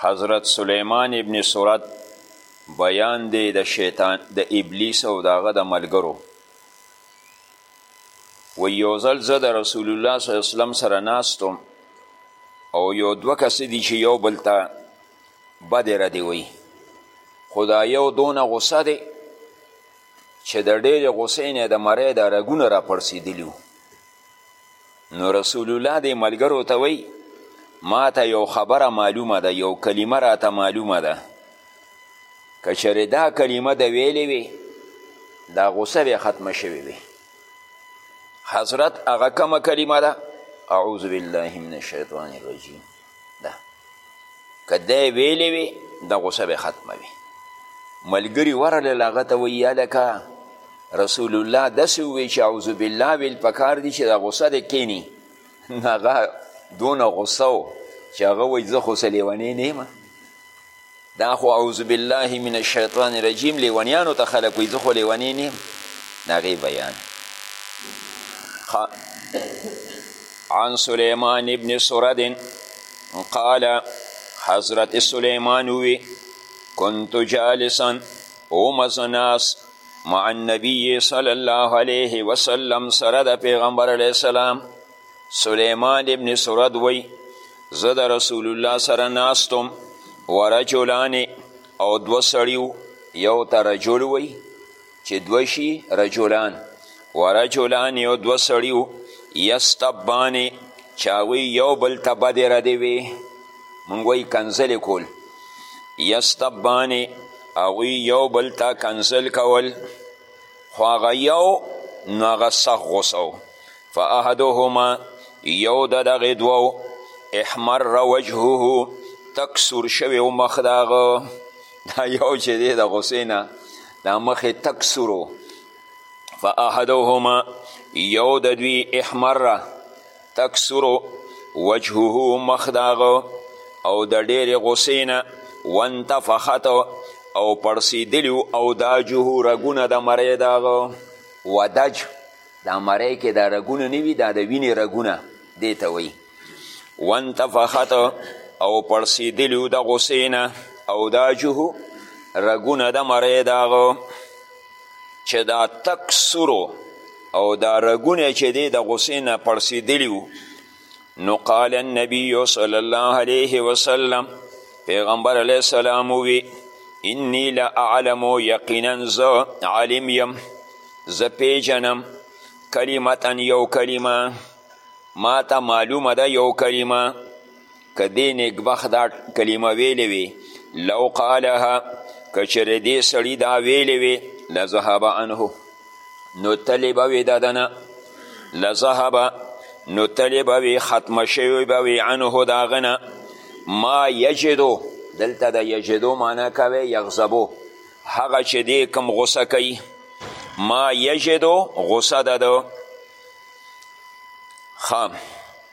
حضرت سلیمان ابن سرد بیان دی د شیطان د ابلیس او داغه د ملګرو و یو ځل زه د رسول الله صلی الله علیه وسلم سره ناستم او یو دوه کسه دي چې یو بل ته بدې ردې وایي خو دا یو دونه غوسه دی چې د ډېرې غوسې نه د مرۍ دا رګونه راپړسېدلي وو نو رسول الله دې ملګرو ته وایي ما ته یو خبره معلومه ده یو کلمه راته معلومه ده که چېرې دا کلمه د ویلې وي دا غصه به ختمه شوې وي حضرت هغه کومه کلمه ده اعوذ بالله من الشیطان الرجیم ده که دی ویلې وي د غوسه به ختمه وي ملګري ورغلل هغه ته وایي هلکه رسول الله داسې ووایي چې اعوذ بالله ویل پکار دي چې د غوسه دی کیني هغه دونه غوسه و چې هغه وایي زه خو څه لیونی نه یم دا خو اعوذ بالله من الشیطان الرجیم لیونیانو ته خلک وایي زه خو لیونی نه یم د هغې بیان عن سلیمان ابن سرد قال حضرت سلیمان وی كنت جالسا اومز ناس مع النبي صلی الله علیه وسلم سره د پیغمبر علیه السلام سلیمان ابن سرد وی زه د رسول الله سره ناستم ورجلان او دو سړیو یو ته رجل وی چې دوه شي رجلان ورجلان او دو سړیو یستبان چاوی یو بل ته بدې ردې وې مونږ وایي کنځلې کول یستبان هغوی یو بل ته کنځل کول خو هغه یو نو هغه سخت غوسه فاحدهما یو د دغې دوو احمر وجهه تک سور شوی و مخ د هغه دا یو چې دی د غصې نه دا مخ یې تک سور و فاحدهما یو د دوی احمر تک سور وجهه مخ د هغه او د ډېرې غصې نه وانتفخت او پړسېدلي او داجه رګونه د مرۍ د هغه ودج دا مرۍ کې دا رګونه نه وي دا د وینې رګونه دې ته وایي وانتفخت او پړسېدلي د غوسې نه او دا جهو رګونه د مرۍ د هغه چې دا تک سرو او دا رګونه چې دی د غوسې نه پړسېدلي وو نو قال النبی صلی الله علیه وسلم پیغمبر علیه السلام وی انی لا اعلم یقینا ز عالم یم ز پیجنم کلمتا یو کلمه ما ته معلومه ده یو کلمه که دې نیکبخت دا کلمه ویلې وي لو قالها که چېرې دې سړي دا ویلې وي لذهب عنه نو تلی به وي ددنه لذهب نو تلی به وي ختمه شوې به وي عنه د هغه نه ما یجدو دلته د یجدو معنا کوي یغضبو هغه چې دی کم غوسه کوي ما یجدو غوسه ده ده خام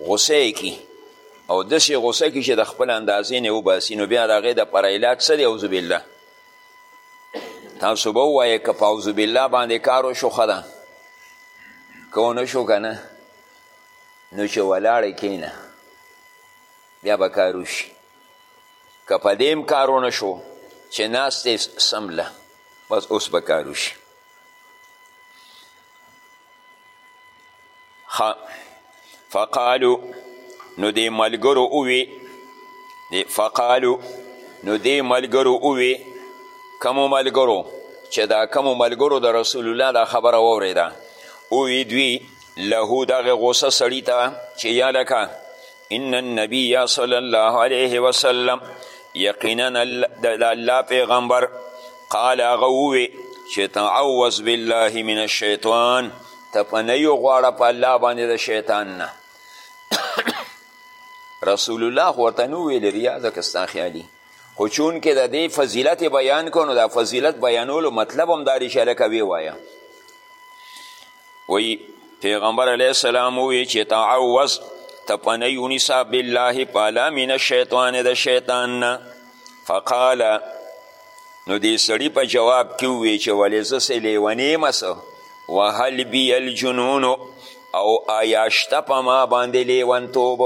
غصه یې کی او داسې غصه کی چې د خپل اندازې نه وباسي نو بیا د هغې دپاره علاج څه دی اعوذ بالله تاسو به ووایې که په اعوذ بالله باندې کار وشو ښه ده که ونه شو که نه نو چې ولاړې کینه بیا به کار وشي که په دې هم کار ونه شو چې ناست سمله بس اوس به کار وشي خ فقالو نو دې ملګرو اووي دې فقالو نو دې ملګرو اووي کمو ملګرو چې دا کمو ملګرو د رسول الله دا خبره واورېده اووي دوی له دغه غوسه سړي ته چې یا لکه ان النبی صلی الله علیه وسلم یقینا د الله پیغمبر قال هغه ووی چې تعوذ بالله من الشیطان ته پنۍ وغواړه په الله باندې د شیطان نه رسول الله خو ورته نه ویل ریا ځکه ستا خیالي خو چونکې د دې فضیلت بیان کو نو دا فضیلت بیانولو مطلب هم دا دی چې هلکه ویې وایه وایي پیغمبر علیه السلام ووی چې تعوض ته پنۍ ونیسه بالله پالا من الشیطان د شیطان نه فقال نو دې سړي په جواب کې ووی چې ولې زه سې لیونې مسه وهل بی الجنون او آیا شته په ما باندې لیونتوب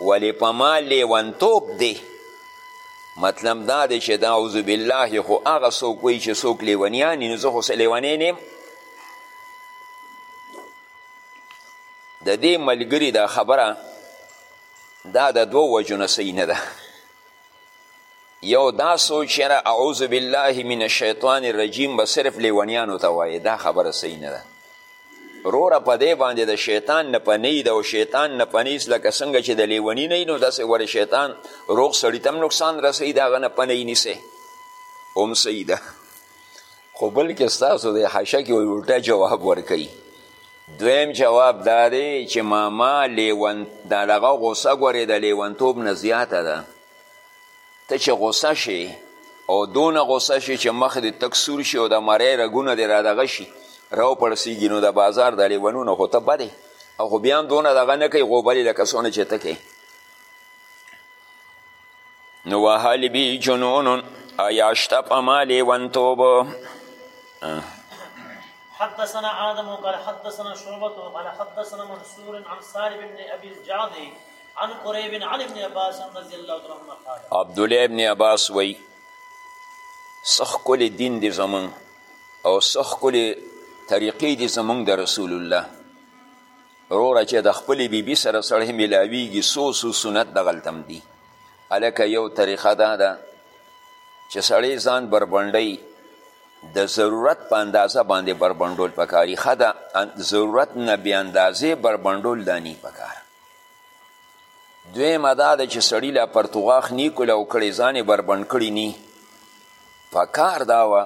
ولې په ما لیونتوب دی مطلب دا دی چې دا اعوذ بالله خو هغه څوک وایي چې څوک لیونیان نو زه خو څه لیونی نه د دې ملګري دا خبره دا د دوو وجو نه صحیح نه ده یو دا سوچ یره اعوذ بالله من الشیطان الرجیم به صرف لیونیانو ته وایې دا خبره صحیح نه ده روره په دې باندې د شیطان نه پنی ده او شیطان نه پنیس لکه څنګه چې د لیونی نه نو داسې ورې شیطان روغ سړي ته نقصان رسوي د هغه نه پنی نیسې هم صحیح ده خو بلکې ستاسو د حشه کې الټا جواب ورکوي دویم جواب دا دی چې ماما لیون د دغه غوسه ګورې د لیونتوب نه زیاته ده ته چې غوسه شي او دونه غوسه شي چې مخ دې تک سور شي او د مرۍ رګونه دې را دغه شي راو پړسېږي نو د بازار د لیونونه خو ته بدې او خو بیا هم دونه دغه نه کوي غوبلې لکه څونه چې ته کوي نو وهل بی جنون ایا شته په ما لیونتوب حدثنا آدم قال حدثنا شعبة قال حدثنا منصور عن سالم بن أبي الجعد عن قريب عن ابن عباس رضي الله عنه قال عبد الله ابن عباس وی سخ کلی دین دی زمون او سخ کلی طریقې دی زمون د رسول الله روره چې د خپل بیبي بی سره سړی ملاویږي سو سو سنت دغلتم دی الکه یو طریقه دا ده چې سړی ځان بربنډی د ضرورت په اندازه باندې بربنډول پکاري ښه ده ضرورت نه بې اندازې بربنډول دا نی پکار دویمه دا ده چې سړي لا پرتوغاښ نی کولاو کړی ځان یې بربنډ کړي نی په کار دا وه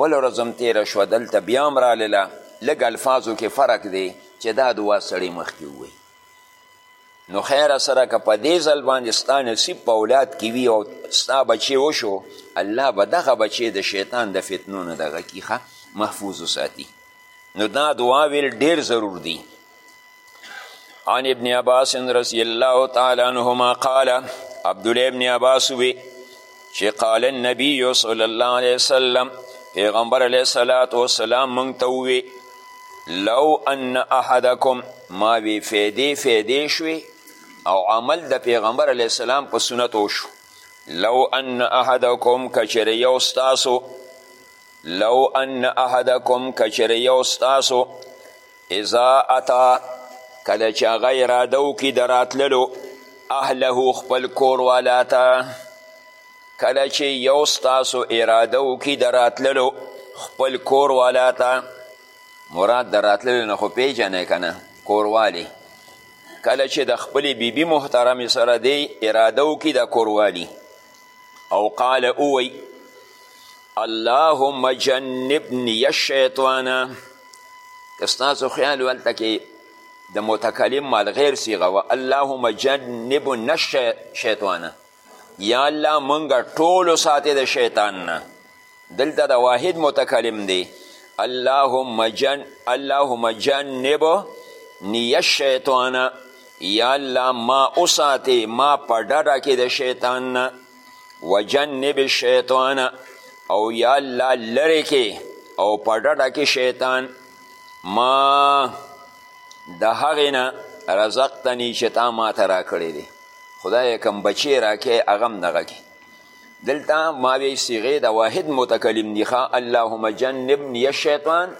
بله ورځ هم تېره شوه دلته بیا هم رالله لږ الفاظو کې فرق دی چې دا دوا سړی مخکې ووایي نو خیره سره که په دې ځل باندې ستا نصیب په اولاد کې وي او ستا بچی وشو الله به دغه بچی د شیطان د فتنو نه دغه کي محفوظ وساتي نو دا دعا ویل ډیر ضرور دی عن ابن عباس رضی الله تعالی عنهما قال عبدالله ابن عباس وی چې قال النبی صلی الله علیه وسلم پیغمبر علیه صلات و سلام مونږ ته وی لو ان احدکم ما وی فیدی فیدی شوی او عمل د پیغمبر علیه السلام په سنت وشو لو ان احدکم کچر یو ستاسو لو ان احدکم کچر یو ستاسو اذا اتا کله چې هغه اراده وکړي د راتللو اهله خپل کور والا ته کله چې یو ستاسو اراده وکړي د راتللو خپل کور والا ته مراد د راتللو نه خو پیژنې که نه کوروالی کله چې د خپلې بیبي محترمې سره دی اراده وکړي د کوروالی او قال اووی اللهم جنبنی الشیطان که ستاسو خیال هلته کې د متکلم مال غیر صیغه و اللهم جنبنا الشیطان یا الله مونږ ټولو ساتې د شیطان نه دلته د واحد متکلم دی اللهم جن اللهم جنب نی الشیطان یا الله ما اوساته ما په ډډه کې د شیطان نه وجنب الشیطان او یا الله لرې کې او په ډډه کې شیطان ما د هغې نه رزقتنی چې تا ما ته راکړی دی خدای کوم بچی راکې هغه هم دغه کې دلته ماوی صیغه د واحد متکلم دی ښه اللهم جنبنی الشیطان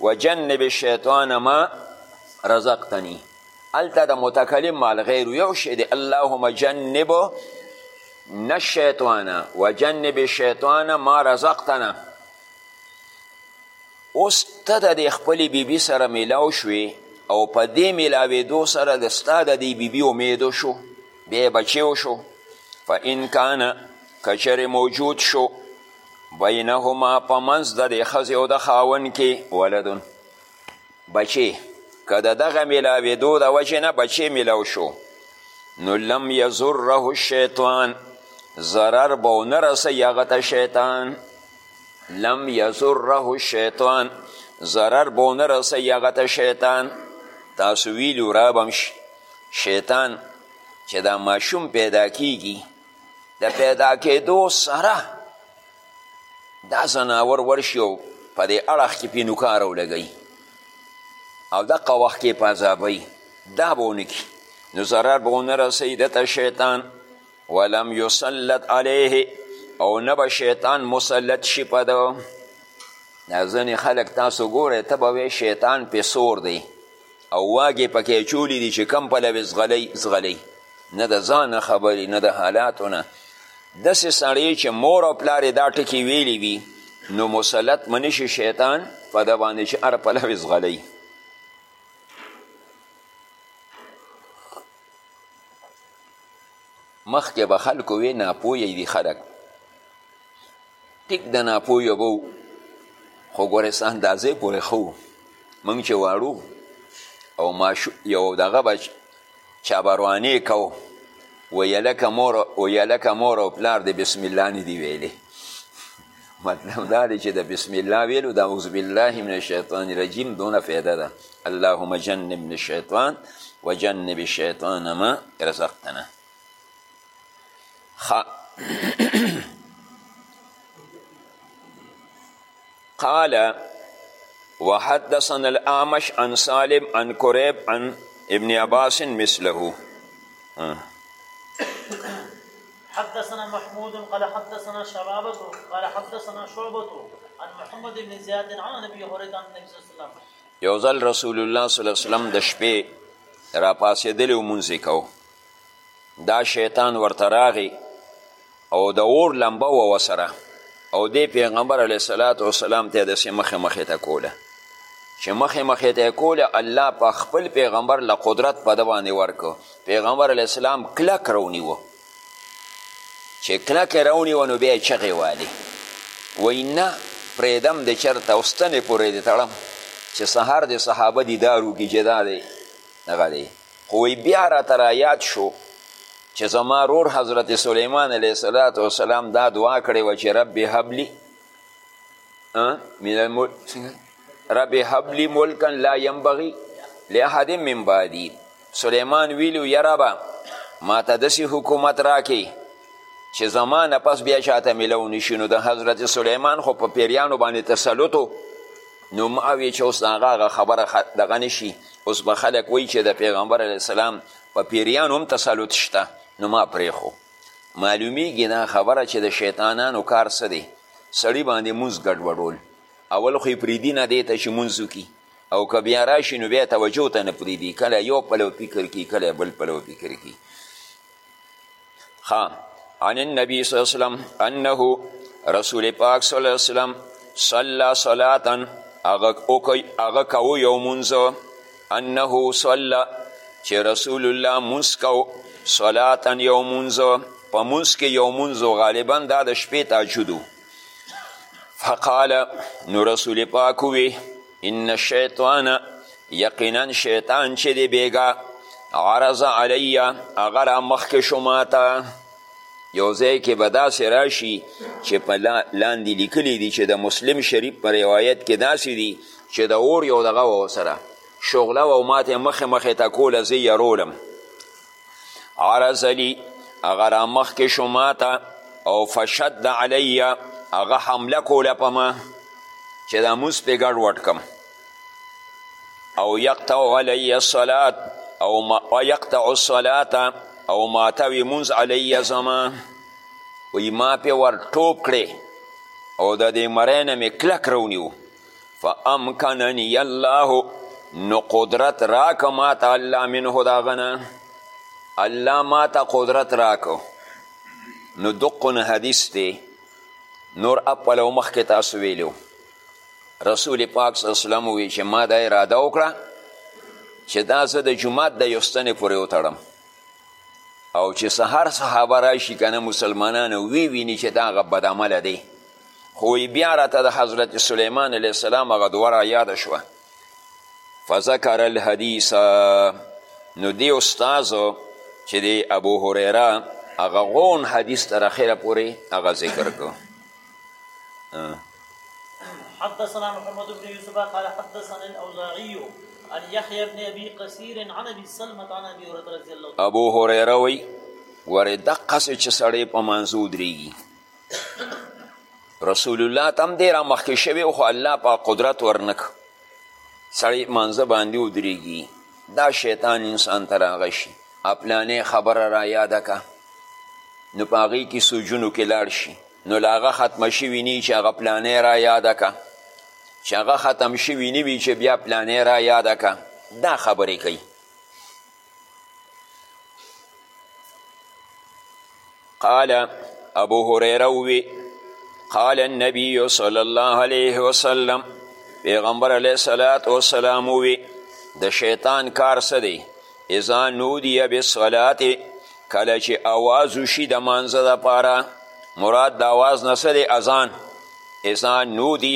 وجنب الشیطان ما رزقتنی هلته د متکلم مال غیر یو شی دی اللهم جنب نه الشیطان وجنب الشیطان ما رزقتنا اوس ته د دې خپلې بیبي سره میلاو شوې او په دې میلاوېدو سره د ستا د دې بیبي امید شو بیا یې بچی وشو فان کان که چېرې موجود شو بینهما په منځ د دې ښځې او د خاون کې ولدون بچی که د دغه میلاوېدو د وجې نه بچی میلاو شو نو لم یضره الشیطان ضرر به ونه رسوي هغه ته شیطان لم یضره الشیطان ضرر به ونه رسوي هغه ته شیطان تاسو ویلي ورابم شي شیطان چې دا ماشوم پیدا کیږي د پیدا کېدو سره دا ځناور ورشي او په دې اړخ کې پې نوکار ولګوي او دقه وخت کې په عذابوي دا به ونه کړي نو ضرر به ونه رسوي ده ته شیطان ولم یسلط علیه او نه به شیطان مسلط شي په ده دا ځینې خلک تاسو ګورئ ته به وایې شیطان پې سور دی او واګې پکې اچولي دي چې کم پلوې ځغلوي ځغلوي نه د ځانه خبرې نه د حالاتو نه داسې سړی چې مور او پلار دا ټکې ویلی وي نو مسلط به نشي شیطان په ده باندې چې هر پلوې ځغلوي مخکې به خلکو وی ناپوهه دي خلک ټیک د ناپوی به وو خو ګورس اندازې پورې خو موږ چې واړو او ماشو یو دغه به چابروانې کوو ویلکه مور ویلکه مور او پلار د بسم الله نه دی ویلې مطلب دا دی چې د بسم الله ویلو د اعوذ بالله من الشیطان الرجیم دونه فایده ده اللهم جنبنا الشیطان وجنب الشیطان ما رزقتنا قال وحدثنا الأعمش عن سالم عن كريب عن ابن عباس مثله حدثنا محمود قال حدثنا شبابة قال حدثنا شعبة عن محمد بن زياد عن ابي هريره عن النبي صلى الله عليه وسلم یو ځل رسول الله صلی الله علیه وسلم د شپې را پاسېدلی او مونځ یې کوو دا شیطان ورته راغی او د اور لمبه وه وسره او دې پیغمبر علیه صلات وسلام ته داسې مخې مخې ته کوله چې مخې مخې ته کوله الله په خپل پیغمبر له قدرت په ده باندې ورکو پیغمبر علیه السلام کلک راونیوه چې کلک یې راونیوه نو بیا یې چغې والې وایي نه پرېږدم د چېرته او ستنې پورې دې تړم چې سهار د صحابه دیدار وکړي چې دا دی دغه دی خو وی بیا راته رایاد شو چې زما رور حضرت سلیمان علیه صلات وسلام دا دعا کړې وه چې رب هبلی من الملک رب هبلی ملکا لا ینبغي لاحد من بعدی سلیمان ویلو یا ربه ما ته داسې حکومت راکې چې زما نه پس بیا چاته میلو نشي نو د حضرت سلیمان خو په پیریانو باندې تسلط نو ما وی چې اوس د هغه خبره دغه نشي اوس به خلک وایي چې د پیغمبر علیه السلام په پیریان هم تسلط شته نو ما پرېښو معلومیږي دا خبره چې د شیطانانو کار څه دی سړي باندې مونځ ګډوډول اول خو یې پرېږدي نه دی ته چې مونځ وکړي او که بیا راشي نو بیا توجه ته نه پرېږدي کله یو پلو فکر کړي کله بل پلو فکر کړي خا عن النبي صلی الله علیه وسلم انه رسول پاک صلی الله علیه وسلم صلی صلاتا هغه کوو یو مونځ انه صلی چې رسول الله مونځ کوو صلاتا یو مونځ په مونځ کې یو مونځ غالبا دا د شپې تهجد فقال نو رسول پاک وی ان الشیطان یقینا شیطان چې دی بیګا عرض علی هغه را مخکې شو ماته یو ځای کې به داسې راشي چې په لاندې لیکلي دي چې د مسلم شریف په روایت کې داسې دي چې د اور یو دغه وه سره شغله وه او ماته مخې مخې ته کوله زه یې رولم عرض لي هغه را مخکې شو ماته او فشد علی هغه حمله کوله په ما چې دا موس پې ګډوډ کم او یقطع علی الصلات او ما یقطع الصلات او ماتوي مونځ علی زما وی ما پې ور ټوپ کړې او د دې مرۍ نه مې کلک رونیو فامکننی الله نو قدرت راک ما ته الله منه دا غنه الله ما ته قدرت راکو نو دقن حدیث دی نور اپل او مخکې تاسو ویلو رسول پاک صلی الله علیه وسلم وی چې ما دا اراده وکړه چې دا زه د جماعت د یو ستنې پورې وتړم او چې سهار صحابه راشي که نه مسلمانان وی ویني چې دا هغه بدعمله دی خو بیا راته د حضرت سلیمان علیه السلام هغه دوه را یاده شوه فذکر الحدیث نو دی استاذو چې دی ابو هریره هغه غون حدیث تر اخره پورې هغه ذکر کو حدثنا محمد بن يوسف قال حدثنا الاوزاعي عن يحيى بن ابي قصير عن ابي سلمة عن ابي هريره رضي الله عنه ابو هريره وي ورې دقه چې سړی په منځو درېږي رسول الله ته هم دی را مخکې شوی خو الله په قدرت ورنک سړی مانځه باندې ودرېږي دا شیطان انسان ته راغی شي اپلانې خبره را یاده که نو په هغې کې سوجونو کې لاړ شي نو له هغه ختمه شوي نه چې هغه پلانې را یاده که چې هغه ختم شوي نه وي چې بیا پلانې را یاده که دا خبرې کوي قال ابو هريره وی قال النبي صلى الله عليه وسلم پیغمبر علیه الصلاة والسلام وی د شیطان کار څه دی اذا نودی بالصلاه کله چې اواز وشي د مانځه دپاره مراد د اواز نه څه دی اذان اذا نودی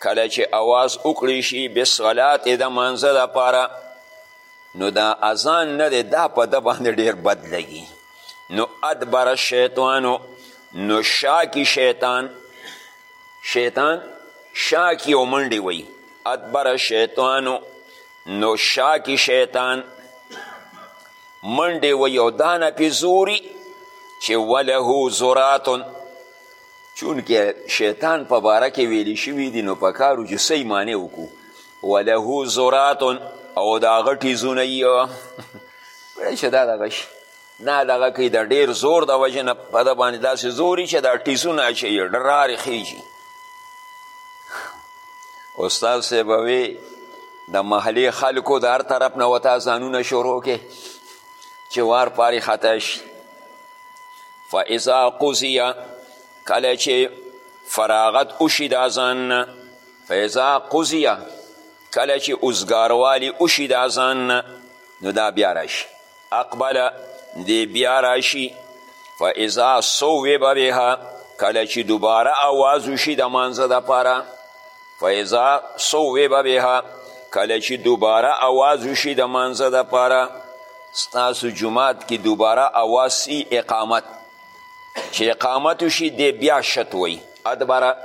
کله چې اواز وکړی شي بالصلاه د مانځه دپاره نو دا اذان نه دی دا په ده باندې ډیر بد لګي نو ادبر شیطانو نو شاکی شیطان شیطان شاکی او منډې وی ادبر شیطانو نو شاکی شیطان منډې وی او دانه پې زوري چې وله زراتن چونکه شیطان په باره کې ویلی شوي دي نو په کارو چې صحیح معنی وکړو وله زرات او دا غټي زونه یې چې دا دغه شي نه دغه کوي د ډېر زور د وجې نه په ده باندې داسې زوري چې دا ټیسونه اچوي ډرارې خیږي استاد صاحب وی د محلې خلکو د هر طرف نه وتا ځانونه شروع کې چې وار پارې خطا شي فاذا قضیه کله چې فراغت وشي د اذان نه فیضا قضیه کله چې اوزګاروالی وشي د اذان نه نو دا بیا راشي اقبله دی بیا راشي فاذا صوب بها کله چې دوباره آواز وشي د مانځه دپاره فاذا صوب بها کله چې دوباره آواز وشي د مانځه دپاره ستاسو جماعت کې دوباره آواز سی اقامت چې اقامت وشي دی بیا شت وایي ادبره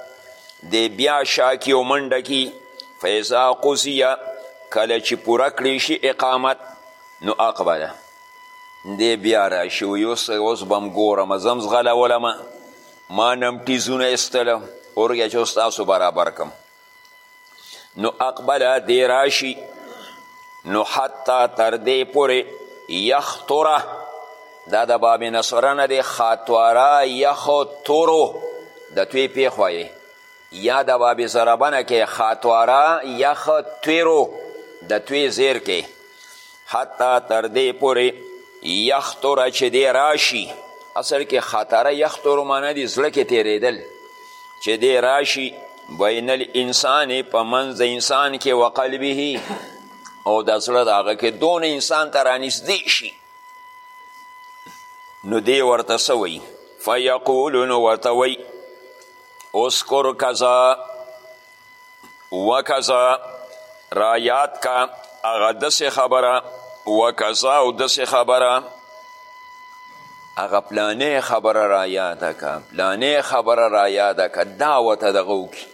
دی بیا شاکی او منډه کی فیضا قضیه کله چې پوره کړی شي اقامت نو اقبله دی بیا راشي وی اوس اوس به هم ګورم زه هم ځغلولم ما نه هم ټیزونه ایستله ورګه چې اوس تاسو برابر کم نو اقبل دی راشي نو حتی تر دی پورې یختره دا د باب نصره نه دی خاتوره یخترو د توی پیښ وایې یا د باب ضربه نه کې خاتوره یخترو د توی زیر کې حتی تر دې پورې یختره چې دی راشي اصل کې خطره یخترو معنی دي زړه کې تېرېدل چې دی راشي بین الانسان په منځ انسان کې وقلبه او د زړه د هغه کې دون انسان ته رانږدې شي نو دی ورته څه وایي فیقول نو ورته وایي اسکر کذا وکذا را یاد کا هغه داسې خبره وکذا او داسې خبره هغه پلانې خبره را یاده که پلانې خبره را یاده که دا ورته دغه وکړي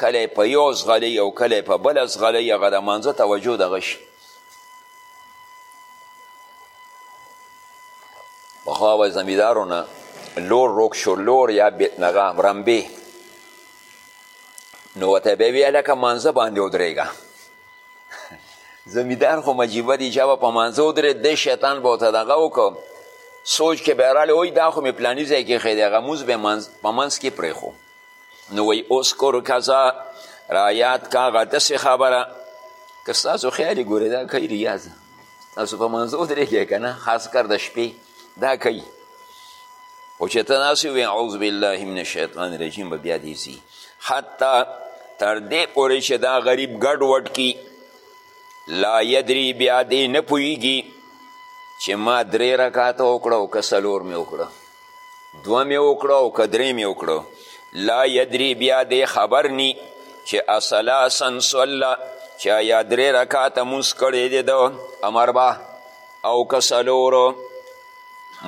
کله په یو ځغلي او کله په بله ځغلي هغه د مانځه توجه دغه شي پخوا به زمیندارو نه لور روک شو لور یا نغه رمبې نو ورته به وي هلکه مانځه باندې ودرېږه زمیندار خو مجیبه دي چې به په مانځه ودرېد دی شیطان به ورته دغه وکړو سوچ کې به راغلی وایي دا خو مې پلاني ځای کې ښی دی هغه مونځ به په منځ کې پرېښو نو وایي اسکر کذا رایاد کا هغه داسې خبره که ستاسو خیال یې ګورې دا کوي ریاض تاسو په منځه ودرېږئ که نه خاص کر د شپې دا کوي خو چې ته داسې وې اعوذ بالله من الشیطان الرجیم به بیا دې ځي حتی تر دې پورې چې دا غریب ګډ وډ کي لا یدري بیا دې نه پوهیږي چې ما درې رکاته وکړه او که څلور مې وکړه دوه مې وکړه او که درې مې وکړه لا یدري بیا دې خبر نی چې اصلاسن صله چې یا درې رکاته مونځ کړی دی ده امربه او که څلورو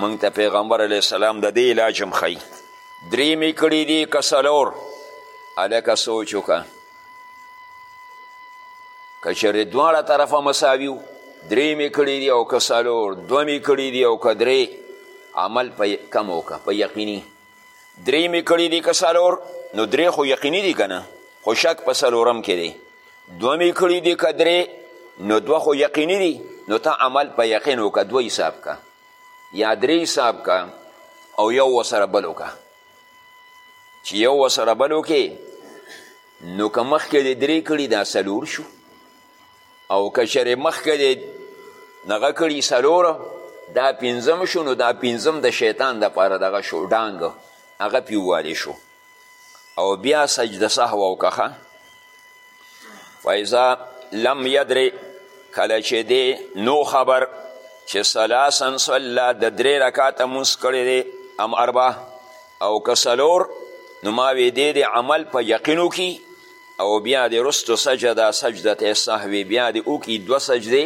موږ ته پیغمبر علیه السلام د دې علاج هم ښیي درې مې کړي دي که څلور هلکه سوچ وکړه که چېرې دواړه طرفه مساوي وو درې مې کړي دي او که څلور دوه مې کړي دي او که درې عمل په کم وکړه په یقیني درې مې کړي دي که څلور نو درې خو یقیني دي که نه خو شک په څلورم کې دی دوه مې کړي دي که درې نو دوه خو یقیني دي نو ته عمل په یقین وکړه دوه حساب که یا درې حساب که او یو ورسره بل وکړه چې یو ورسره بل وکړې نو که مخکې دې درې کړي دا څلور شو او که چېرې مخکې دی دغه کړي څلور دا پنځم شو نو دا پنځم د شیطان دپاره دغه شو ډانګ هغه پې ووالې شو او بیا سجده سهوه وکړه فاذا لم یدرې کله چې دی نو خبر چې سلاسا صلا د درې رکاته مونځ کړی دی ام اربع او که څلور نو ما وې دی د عمل په یقینو کې او بیا دې رستو سجده سجدت سهوی بیا دې وکړي دوه سجدې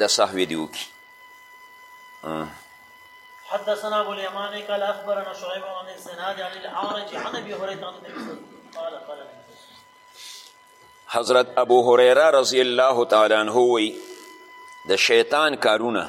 د سهوې دې وکړي حدثنا ابو اليمان قال اخبرنا شعيب عن الزناد عن الاعرج عن ابي هريره عن النبي صلى الله عليه وسلم حضرت ابو هريره رضی الله تعالی عنہ وی د شیطان کارونه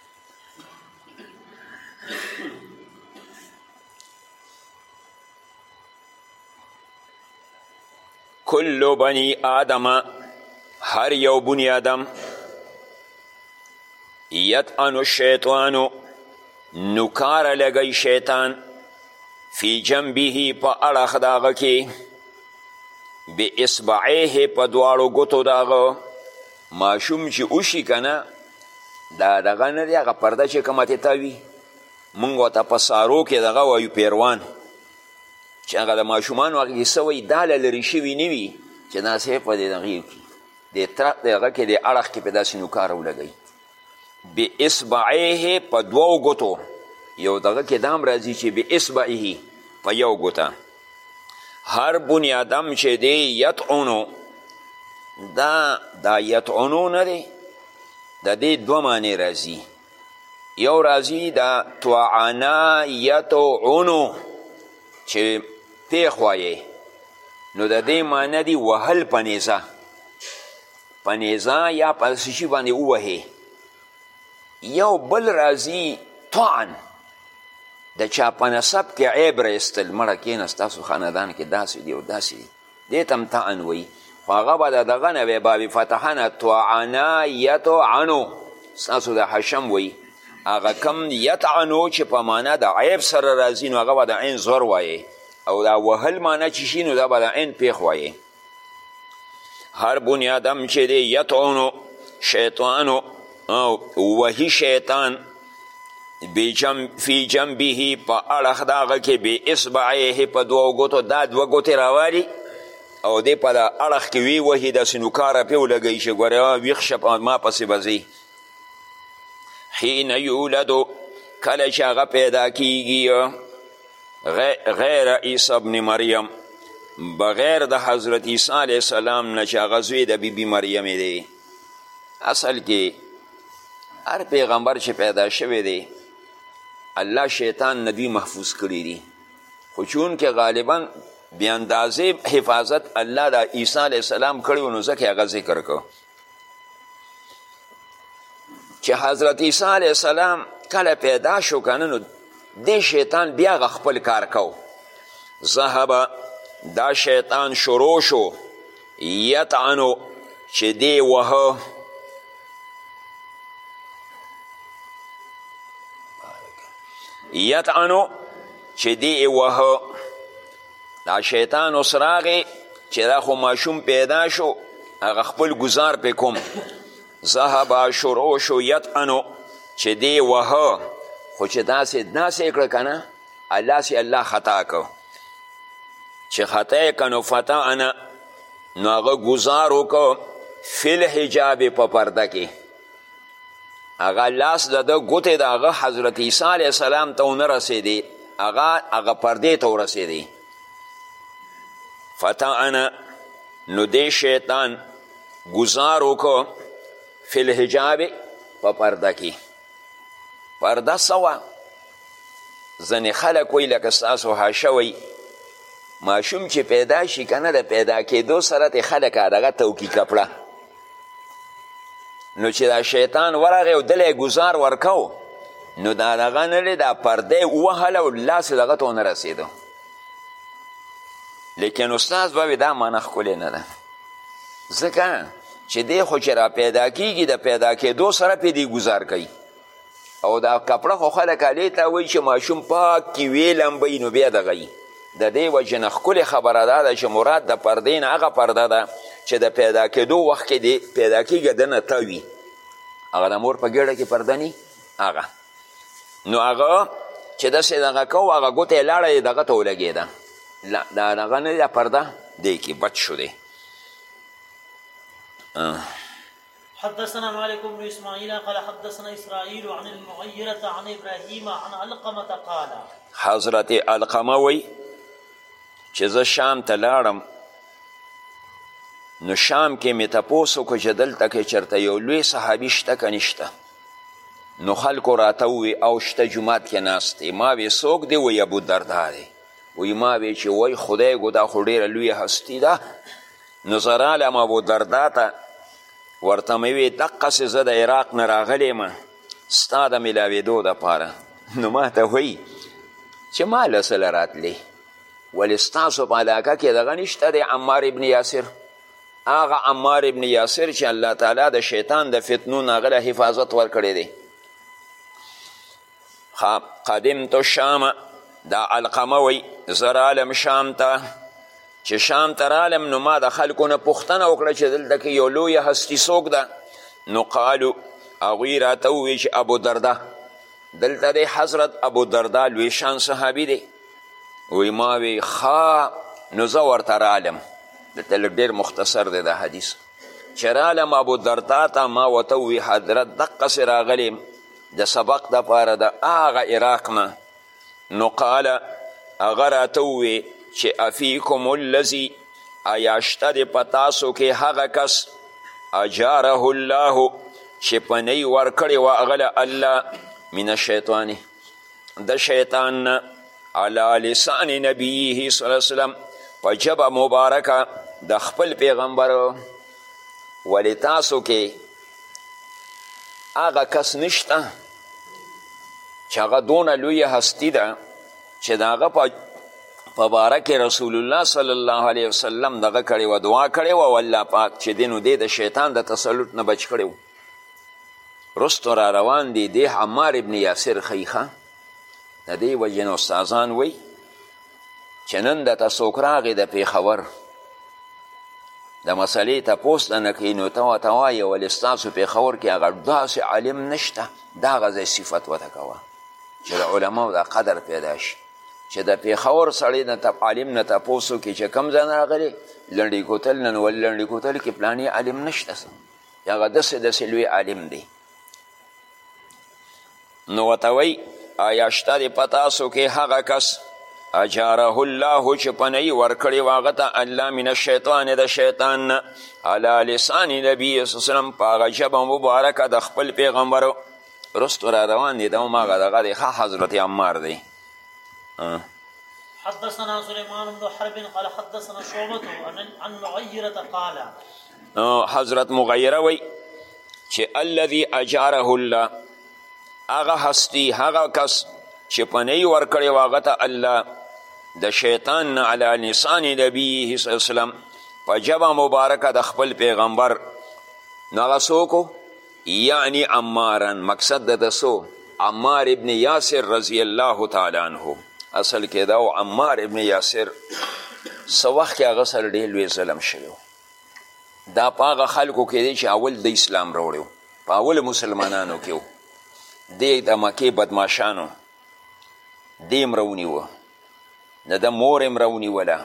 کل بنی آدم هر یو بنی آدم یتعن الشیطانو نکار لګی شیطان فی جنبه په اړخ د هغه کې بې اصبعیه په دواړو ګوتو د هغه ماشوم چې وشي که نه دا دغه نه دی هغه پرده چې کومه تې تاوي مونږ ورته په سارو کې دغه وایو پیروان چې هغه د ماشومانو هغه کیسه وایي دا له لرې شوي نه وي چې داسې په دې دغې کې د تره دغه کې د اړخ کې په داسې نوکار ولګوي بې اصبعیه په دوو ګوتو یو دغه کې دام راځي چې بې اصبعیه په یو ګوته هر بنی آدم چې دی یطعنو دا دا یطعنو نه دی د دې دوه معنی راځي یو راځي دا طعنا یطعنو چې پیښ وایې نو د دې معنی دی وهل په نیزه په نیزه یا په څه شي باندې ووهې یو بل راځي طعن د چا په نسب کې عیب رایستل مړه کینه ستاسو خاندان کې داسې دی او داسې دی دې ته هم طعن وایي خو هغه به د دغه نه وی بابي فتحنه طعنا یطعنو ستاسو د حشم وایي هغه کم یطعنو چې په معنا د عیب سره راځي نو هغه به د عین زور وایي او دا وهل معنا چې شي نو دا به د عین پېښ وایي هر بنی آدم چې دی یتعونو شیطانو وهي شیطان بجم فی جنبه په اړخ د هغه کې بې اصبعیه په دوو ګوتو دا دوه ګوتې راوالي او دی په دا اړخ کې وی وهي داسې نوکاره پې ولګوي چې ګورې ویښ شه ما پسې به ځي حین یولدو کله چې هغه پیدا کیږي غیر عیسی ابن مریم بغیر د حضرت عیسی علیه السلام نه چې هغه زوی د بیبي مریم دی اصل کې هر پیغمبر چې پیدا شوی دی الله شیطان نبی محفوظ کړی دی خو چونکې غالبا بې اندازې حفاظت الله د عیسی علیه السلام کړی نو ځکه هغه ذکر کو چې حضرت عیسی علیه السلام کله پیدا شو که نه نو دې شیطان بیا هغه خپل کار کو ذهبه دا شیطان شروع شو یطعنو چې دی وهه یطعنو چې دی وهه دا شیطان اوس راغی چې دا خو ماشوم پیدا شو هغه خپل ګزار پې کوم ذهب شروع شو یطعنو چې دی وهه خو چې داسې داسې یې کړه که نه الله سې الله خطا کو چې خطا یې که نو فتعنه نو هغه ګزار وکړو فی الحجاب په پرده کې هغه لاس د ده ګوتې د هغه حضرت عیسی علیه السلام ته ونه رسېدې هغه هغه پردې ته ورسېدې فتعنه نو دې شیطان ګزار وکړو فی الحجاب په پرده کې پرده څه وه ځینې خلک وایي لکه ستاسو حاشه وایي ماشوم چې پیدا شي که نه د پیدا کېدو سره ترې خلک هغه توکي کپړه نو چې دا شیطان ورغی او دلی ګزار ورکو نو دا دغه نه دا پرده ووهله او لاس دغه ته ونه رسېدو لیکن استاد به دا معنی ښکلې نه ده ځکه چې دی خو چې را پیدا کیږي د پیدا کېدو سره پې دی ګزار کوي او دا کپړه خو خلک هلې ته وایي چې ماشوم پاک کي وې لمبوي نو بیا دغه یي د دې وجې نه ښکلې خبره دا ده چې مراد د پردې نه هغه پرده ده چې د پیدا کېدو وخت کې دی پیدا کېږي دنه ته وي هغه د مور په ګېډه کې پرده نی هغه نو هغه چې داسې دغه کو هغه ګوته یې لاړه یې دغه ته ولګېده لا دا دغه نه ده پرده دی کې بچ شو دی آه. حدثنا مالک بن اسماعیل قال حدثنا اسرائیل عن المغیرة عن ابراهیم عن علقمة قال حضرت علقمه وی چې زه شام ته لاړم نو شام کې مې تپوس وکړو چې دلته کې چېرته یو لوی صحابي شته که نشته نو خلکو راته ووی او شته جومات کې ناست دی ما وی څوک دی وی ابو دردا دی وی ما وی چې وای خدای ګو دا خو ډېره لویه هستی ده نو زه رالم ابودردا ته ورته مې وې دقسې زه د عراق نه راغلی یم ستا د میلاوېدو دپاره نو ما ته وایي چې ما له څه له راتلې ولې ستاسو په علاقه کې دغه نشته دی عمار ابن یاسر هغه عمار ابن یاسر چې الله تعالی د شیطان د فتنو نه هغه له حفاظت ورکړی دی قدمت الشام دا علقمه وی زه رالم شام ته چې شام ته رالم نو ما د خلکو نه پوښتنه وکړه چې دلته کې یو لویه هستی څوک ده نو قالو هغوی راته وویل چې ابو درده دلته دی حضرت ابو درده لوی شان صحابي دی وی ما وی ښه نو زه ورته رالم دلته لږ ډېر مختصر دی دا حدیث چې رالم ابو درده ته ما ورته ووی حضرت دقسې راغلیم د سبق دپاره د هغه عراق نه نو قال هغه راته ووې چې افیکم الذي ایا شته د په تاسو کې هغه کس اجاره الله چې پنۍ ورکړې وه هغه له الله من الشیطان د شیطان نه علی لسان نبیه صلی الله وسلم په ژبه مبارکه د خپل پیغمبر ولې تاسو کې هغه کس نشته چې هغه دونه لوی هستی ده چې د هغه په په باره کې رسول الله صلی الله علیه وسلم دغه کړی و دعا کړی و او الله پاک چې دی نو دی د شیطان د تسلط نه بچ کړی و رستو را روان دی دی عمار ابن یاسر ښیښه د دې وجې نه استادان وایي چې نن درته څوک راغی د پېښور د مسلې تپوس د نه کوي نو ته ورته وایې ولې ستاسو پېښور کې هغه داسې عالم نشته دا هغه ځای صفت ورته کوه چې د علماو دا قدر پیدا شي چې د پېښور سړی د عالم نه تپوس وکړي چې کوم ځای نه راغلی لنډي کوتل نن ولې لنډي کوتل کې پلاني عالم نشته هغه داسې داسې لوی عالم دی نو ورته وایي ایا شته دی په تاسو کې هغه کس اجاره الله چې پنهیي ورکړې وه هغه ته الله من الشیطان د شیطان نه علی لسان نبی صلی وسلم په هغه ژبه مبارکه د خپل پیغمبر رستو را روان دی دا هم هغه دغه دی ښه حضرت عمار دی حدثنا سليمان بن حرب قال حدثنا شعبة عن معيرة قال حضرت مغیره وی چې الذي اجاره الله هغه هستی هغه کس چې پنۍ ورکړې و هغه ته الله د شیطان نه علی لسان نبیه صلی الله وسلم په ژبه مبارکه د خپل پیغمبر نو هغه څوک یعنی عمارا مقصد د ده څو عمار ابن یاسر رضی الله تعالی عنه اصل کې دا عمار ابن یاسر څه وخت کې هغه سره ډېر لوی ظلم شوی دا په هغه خلکو کې دی چې اول د اسلام راوړی و په اولو مسلمانانو کې و دی د مکې بدماشانو دی هم راونیوه د ده مور هم راونیوله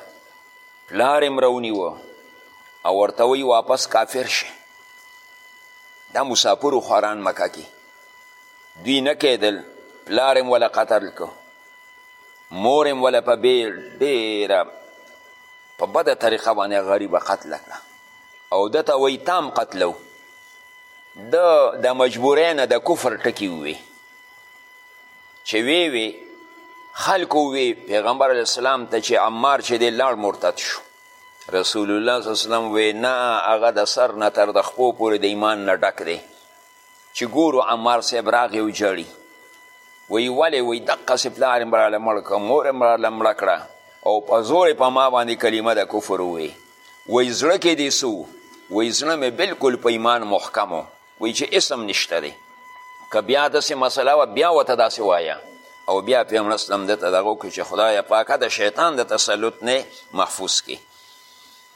پلار هم راونیوه او ورته وی واپس کافر شي دا مسافرو خوران مکه کې دوی نه کېدل پلار هم وله قتل که مور هم وله په ډېره په بده طریقه باندې غریبه قتله کړه او ده ته وایي تام قتلو د د مجبورۍ نه د کفر ټکي ووی چې وی وی خلکو وی پیغمبر علیه السلام ته چې عمار چې دی لاړ مرتد شو رسول الله صلی الله علیه وسلم وی نه هغه د سر نه تر د خپو پورې د ایمان نه ډک دی چې ګورو عمار صاحب راغی او جړي وی ولې وی دقه سي پلار مې راله مړ کړه مور مې راله مړه کړه او په زور په ما باندې کلمه د کفر ووی وی زړه کې دې سو وی زړه مې بلکل په ایمان محکم و وی چې اسم نشته دی که بیا داسې مسله وه بیا ورته داسې وایه او بیا پیغمبر اسلم دته دغه وکړي چې خدای پاکه د شیطان د تسلط نه محفوظ کړي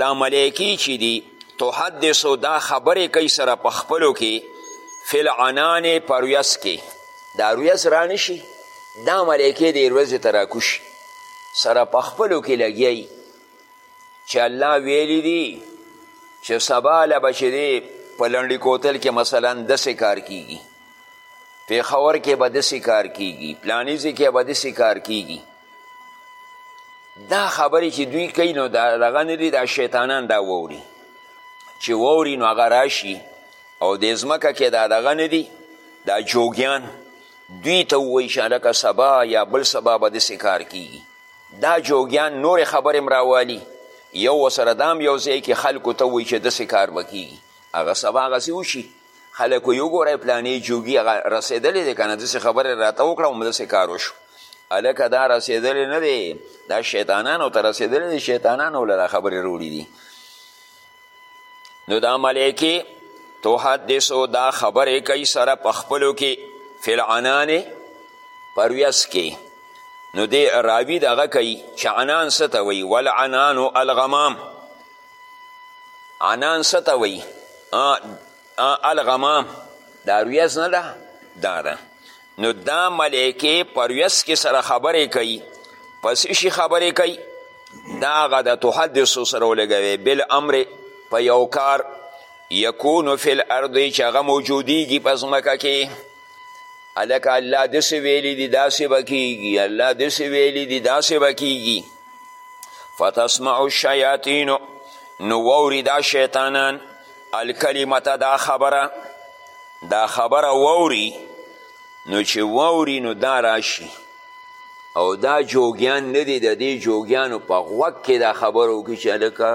دا ملائکی چی دی تحدثو دا خبرې کوي سره په خپلو کې فی العنان په ریس کې دا ریس رانشي دا ملایکې دې ورځې ته راکوشي سره په خپلو کې لګیایي چې الله ویلی دی چې سبا له به چې دی په لنډي کوتل کې مثلا داسې کار کیږي پېښور کې به داسې کار کیږي پلاني ځای کې به داسې کار کیږي دا خبرې چې دوی کوي نو دغه نه دي دا شیطانان دا واوري چې واوري نو هغه راشي او د ځمکه کې دا دغه نه دي دا جوګیان دوی ته ووایي چې هلکه سبا یا بل سبا به داسې کار کیږي دا جوګیان نورې خبرې هم راوالي یو ورسره دا هم یو ځای کې خلکو ته ووایي چې داسې کار به کیږي هغه سبا هغسې وشي خلک وایي وګورئ پلانې جوګي هغه رسېدلی دی که نه داسې خبرې راته وکړه همداسې کار وشو هلکه دا رسېدلی نه دی دا شیطانانو ته رسېدلی دی شیطانانو له دا خبرې روړي دي نو دا ملایکې تحدثو دا خبرې کوي سره په خپلو کې فی العنانې پر ویس کې نو دی راوی دغه کوي چې عنان څه ته وایي والعنانو الغمام عنان څه ته وایي الغمام دا ریاض نه ده دا ده نو دا ملایکې په ریاض کې سره خبرې کوي په څه شي خبرې کوي دا هغه د تحدثو سره ولګوي بالامر په یو کار یکونو فی الارض چې هغه موجودیږي په ځمکه کې هلکه الله داسې ویلی دي داسې به کیږي الله داسې ویلی دي داسې به کیږي فتسمع الشیاطین نو ووري دا شیطانان الکلمته دا خبره دا خبره ووري نو چې ووري نو دا راشي او دا جوګیان نه دي د دې جوګیانو په غوږ کې دا خبره وکړي چې هلکه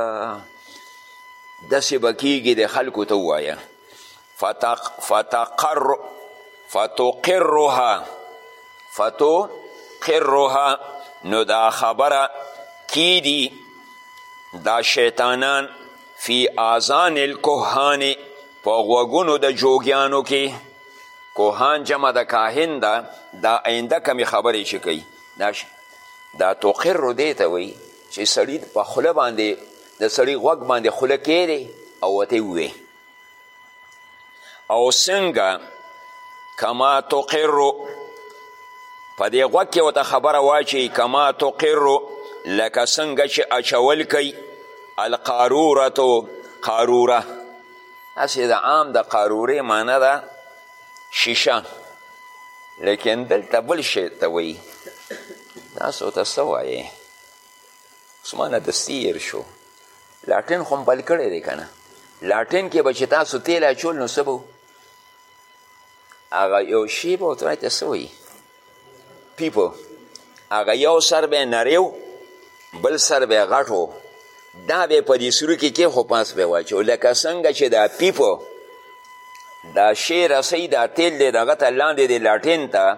داسې به کیږي د خلکو ته ووایه فتق فتقر فتقرها فتقرها نو دا خبره کی دی دا شیطانان فی آزان الکهان په غوږونو د جوګیانو کې کوهان جمع د کاهن ده دا آینده کمی خبرې چې کوي دا, دا تقر دی ته وایي چې سړي په خوله باندې د سړي غوږ باندې خوله کېدی او ورته ووایي او څنګه کما تقرو په دې غوږ کې ورته خبره واچوي کما تقرو لکه څنګه چې اچول کوي القارورتو قاروره هسې د عام د قارورې معنی ده شیشه لیکن دلته بل شی ته وایي تاسو ته څه وایې زما نه دستي هیر شو لاټین خو بل کړی دی که نه لاټین کې به چې تاسو تیل اچول نو څه به هغه یو شی به ورته ته څه وایي پیپو هغه یو سر به یې نری بل سر به یې غټ دا به په دې سوري کې کې خو پاس به واچو لکه څنګه چې دا پیپو دا شی رسۍ دا تیل دی دغه ته لاندې دی لاټین ته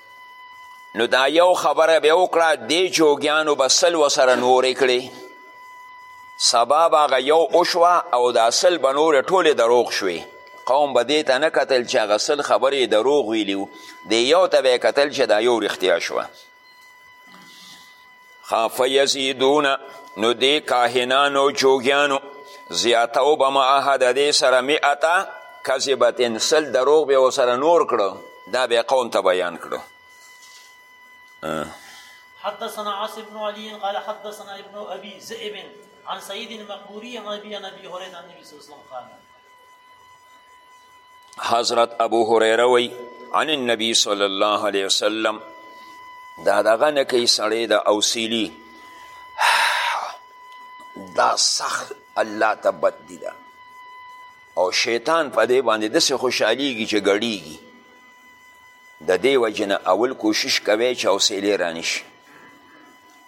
نو دا یو خبره به وکړه دې جوګیانو به سل وسره نورې کړې سبا به هغه یو وشوه او دا سل به نورې ټولې دروغ شوې قوم به دې ته نه کتل چې هغه سل خبرې دروغ ویلي وو دې یو ته به یې کتل چې دا یو رښتیا شوه فیزیدون نو دې کاهنانو جوګیانو زیاتو به معه د دې سره مئتا کذبتن سل دروغ به ورسره نور کړو دا به قوم ته بیان کړو حدثنا عاصم بن علي قال حدثنا ابن ابي ذئب عن سيد المقبوري عن ابي عن ابي هريره عن النبي صلى الله عليه وسلم قال حضرت ابو هريره وی عن النبي صلی الله علیه وسلم دا دغه نه کوي سړی د اوسیلی دا سخت الله ته بد دي ده او شیطان په دې باندې داسې خوشحالیږي چې ګړیږي د دې وجې نه اول کوشش کوی چې حوصلې رانشي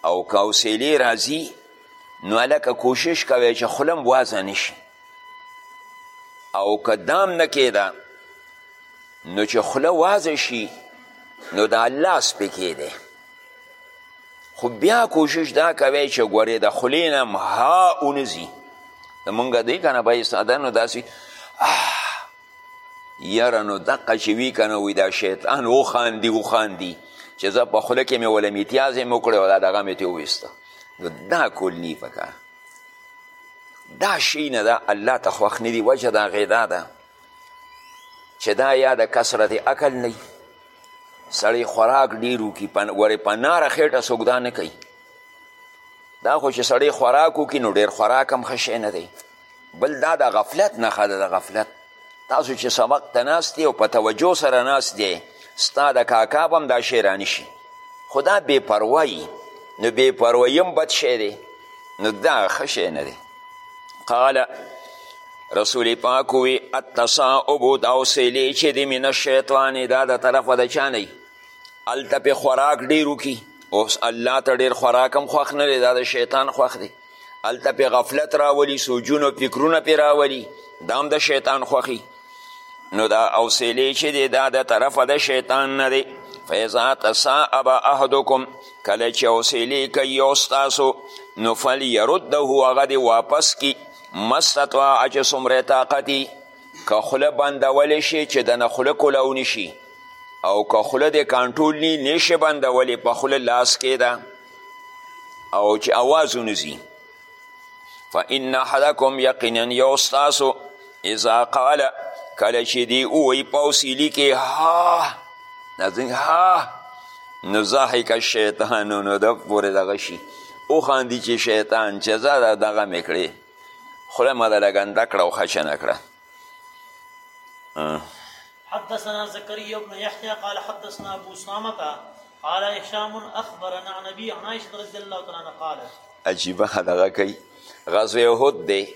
او که حوصلې راځي نو هلکه کوشش کوی چې خوله هم وازه نشي او که دام نه کېده نو چې خوله وازه شي نو د الله سپې کېده خو بیا کوشش دا کوی چې ګورې د خولې نه هم ها ونځي مونږ دی که نه به ساده نو داسې یاره نو دقه چې وي که نه وي دا شیطان وخاندي وخاندي چې زه په خوله کې مې وله میتیازې مې وکړې او دا دغه مې ترې وویسته نو دا کول نی پکار دا شی نه ده الله ته خوښ نه دي وجه د هغې دا ده چې دا یا د کثرت عقل نه سړی خوراک ډیر وکړي ورې په ناره خېټه څوک دا نه کوي دا خو چې سړی خوراک وکړي نو ډېر خوراک هم ښه شی نه دی بل دا د غفلت نښه ده د غفلت تاسو چې سبق ته ناست او په توجه سره ناست دی ستا د کاکا به هم دا شی رانشي خو دا بې پروایي نو بې پروایي هم بد شی دی نو دا ښه شی نه دی قال رسول پاک وی التصاعب دا اوسیلی چې د من الشیطان دا د طرفه د چا نه هلته پې خوراک ډېر وکړي اوس الله ته ډېر خوراک هم خوښ نه دی دا د شیطان خوښ دی هلته پې غفلت راولي سوجونو فکرونه پې راولي دا هم د شیطان خوښي نو دا حوصلې چې دی دا د طرفه د شیطان نه دی فیضا تساعب احدکم کله چې حوصلې کوي یو ستاسو نو فلیرده هغه دې واپس کی مستطاع چې څومره طاقت که خوله بندولی شي چې د نه خوله کولو نشي او که خوله دې کنټرول نی نشي بندولی په خوله لاس کې ده او چې اواز ونځي فان احدکم یقینا یو ستاسو اذا قال کله چې دی ووایي په وسیلي کې ها نازنګ ها نو ضحک الشیطان نو د پورې دغه شي وخاندي چې شیطان چې زه دغه مې کړې خوله مه دله ګنده کړه او خشنه کړه حدثنا زكريا بن يحيى قال حدثنا ابو اسامه قال هشام اخبرنا عن ابي عائشه رضي الله تعالى عنها قالت عجيبه دغه کوي غزوه احد دی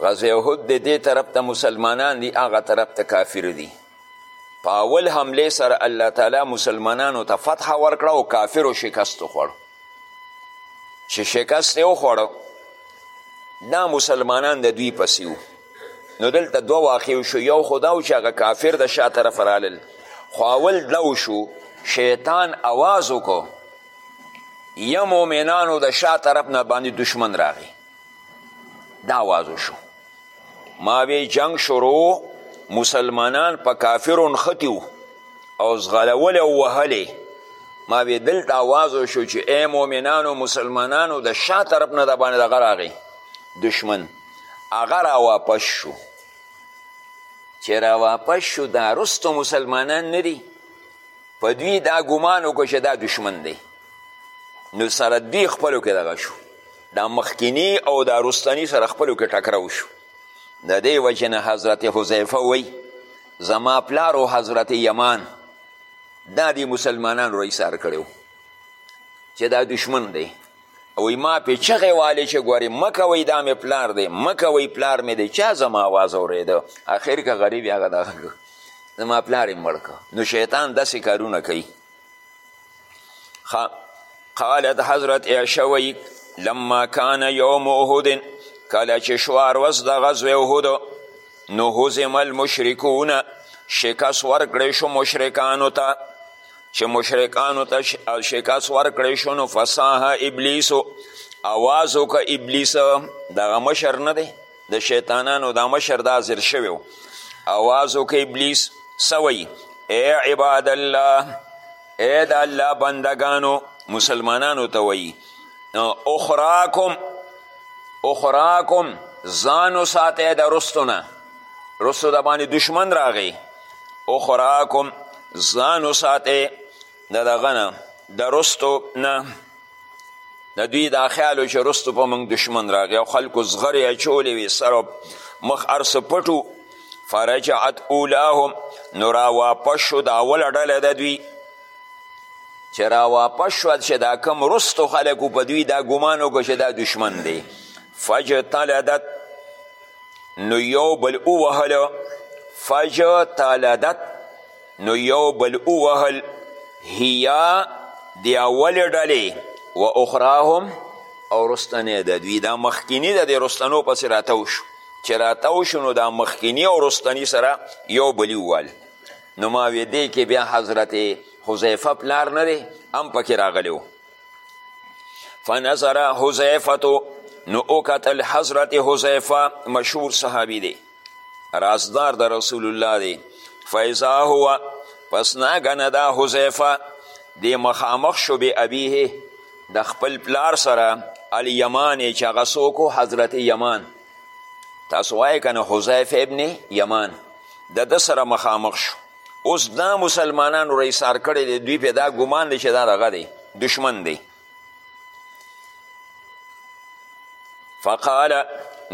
غزوه احد دی دې طرف ته مسلمانان دي هغه طرف ته کافر دي په اول حمله سره الله تعالی مسلمانانو ته فتح ورکړه او کافرو شکست وخوړ چې شکست یې وخوړ دا مسلمانان د دوی پسې نو دلته دوه واقع شو یو خو دا چې هغه کافر د شا طرف رالل خو اول دا وشو شیطان اواز وکړو یا مؤمنانو د شا طرف نه باندې دشمن راغی دا اواز وشو ما وی جنگ شروع مسلمانان په کافرو نښتي او ځغلولې او وهلې ما وی دلته اواز وشو چې ای مؤمنانو مسلمانانو د شا طرف نه د باندې دغه راغی دشمن هغه را واپس شو چې را واپس شو دا رستو مسلمانان نه دي په دوی دا ګمان وکړو چې دا دشمن دی نو سره دوی خپلو کې دغه شو دا مخکینی او دا رستنی سره خپلو کې ټکراو شو د دې وجې نه حضرت حذیفه وی زما پلار او حضرت یمان دا دی مسلمانانو را ایسار کړی چې دا دشمن دی وی ما پې چغې والې چې ګورې مه کوئ دا مې پلار دی مه کوئ پلار مې دی چا زما آواز اورېده اخر که غریب یې هغه دغه کړ زما پلار یې مړ کړ نو شیطان داسې کارونه کوي قالت حضرت عیشه وی لما کان یوم احد کله چې شوه ورځ د غزوې احد نو هزم المشرکون شکست ورکړی شو مشرکانو ته چې مشرکانو ته شکست ورکړی شو نو فساها ابلیس اواز وکړه ابلیس دغه مشر نه دی د شیطانانو دا مشر دا حاضر شوی و اواز وکړه ابلیس څه وایي ای عباد الله ای د الله بندګانو مسلمانانو ته وایي اخراکم اخراکم ځان وساتئ د رستو نه رستو د باندې دشمن راغی اخراکم ځان وساتئ د دغه نه د رستو نه د دوی دا خیال و چې رستو په موږ دشمن راغی او خلکو زغرې اچولې وې سر مخ هر څه پټو فرجعت اولاهم نو را واپس شو د اوله ډله د دوی چې راواپس شوه چې دا کم رستو خلکو په دوی دا ګمان وکړو چې دا دشمن دی فجتلدت نو یو بل ووهل فجتلدت نو یو بل ووهل هیا د اولې ډلې و اخراهم او رستنې د دوی دا مخکینی د دې رستنو پسې راتاو شو چې راتاو شو نو دا مخکینی او رستنی سره یو بلی ووهل نو ما وی دی کې بیا حضرت حذیفه پلار نه دی هم پکې راغلی و فنظر حذیفتو نو وکتل حضرت حذیفه مشهور صحابي دی رازدار د رسول الله دی فیضا هو پس ناګنه دا حذیفه دی مخامخ شو به ابیه د خپل پلار سره الیمان چې هغه څوک حضرت یمان تاسو وایې که نه حذیفه ابن یمان د ده سره مخامخ شو اوس دا مسلمانانو را ایسار کړی دی دوی پې دا ګمان دی چې دا دغه دی دشمن دی فقال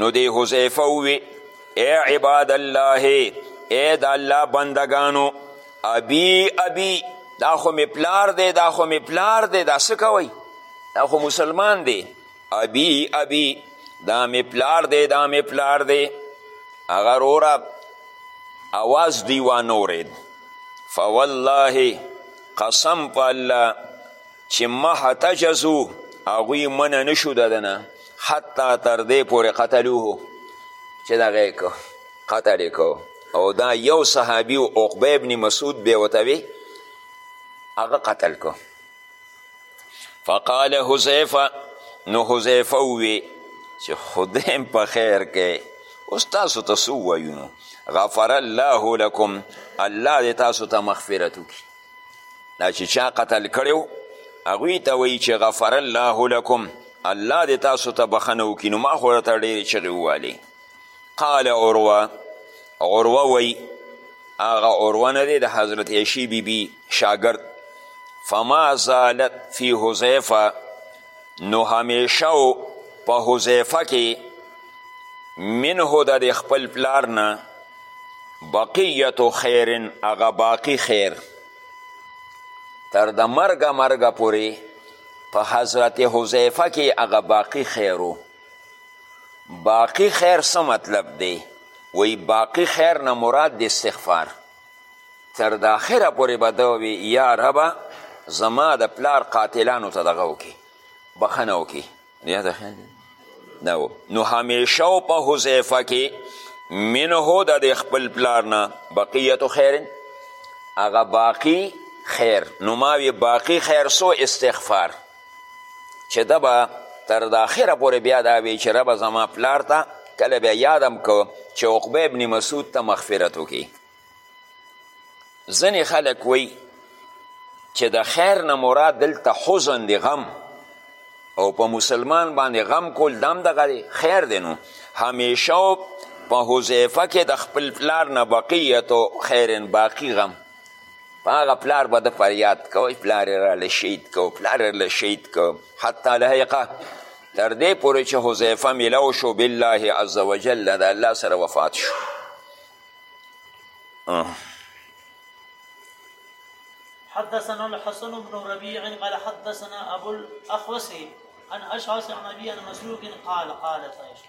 نو دی حذیفه ووی ای عباد الله ای د الله بندگانو ابي ابي دا خو مې پلار دی دا خو مې پلار دی دا څه کوئ دا خو مسلمان دی ابي ابي دا مې پلار دی دا مې پلار دی هغه روره اواز دی وانورید فوالله قسم په الله چې مه تجزو هغوی منه نشو ددنه حتی تر دې پورې قتلوه چې دغه یې کو قتل یې کو او دا یو صحابي عقبه ابن مسعود بیا ورته هغه قتل کو فقال حذیفه نو حذیفه ووی چې خدای په خیر کې اوس تاسو ته څه ووایو نو غفر الله لکم الله دې تاسو ته مغفرت وکړي دا چې چا قتل کړی هغوی ته وایي چې غفر الله لکم الله دې تاسو ته بخښنه وکړي نو ما خو ورته ډېرې چغې ووالې قال عروه عروه وی هغه عروه نه دی د حضرت عیشی بی بی شاگرد فما زالت فی حذیفه نو همیشه و په حذیفه کې منه د د خپل پلار نه بقیت خیر هغه باقی خیر تر د مرګه مرګه پورې په حضرت حذیفه کې هغه باقی خیرو باقی خیر څه مطلب دی وی باقی خیر نه مراد د استغفار تر د اخره پورې به ده وی یا ربه زما د پلار قاتلانو ته دغه وکړي بخښنه وکړي یاد خیال دا و نو همیشه او په حذیفه کې منه د د خپل پلار نه بقیت خیر هغه باقی خیر نو ما وی باقی خیر سو استغفار چې ده به تر د اخره پورې بیا دا وی چې ربه زما پلار ته کله بیا یادم کو چې عقبه ابن مسعود ته مغفرت وکړي ځینې خلک وی چې د خیر نه مراد دلته حزن دی غم او په مسلمان باندې غم کول دم دغه دی خیر دی نو همیشه په حذیفه کې د خپل پلار نه بقیت او خیر باقی غم په هغه پلار به د فریاد کوئ پلار یې راله شهید کو پلار یې راله شهید کو حتی لحقه تر دې پورې چې حذیفه ملو شو بالله عز وجل د الله سره وفات شو حدثنا الحسن بن ربيع قال حدثنا ابو الاخوس عن اشعث عن ابي عن مسروق قال قالت عائشه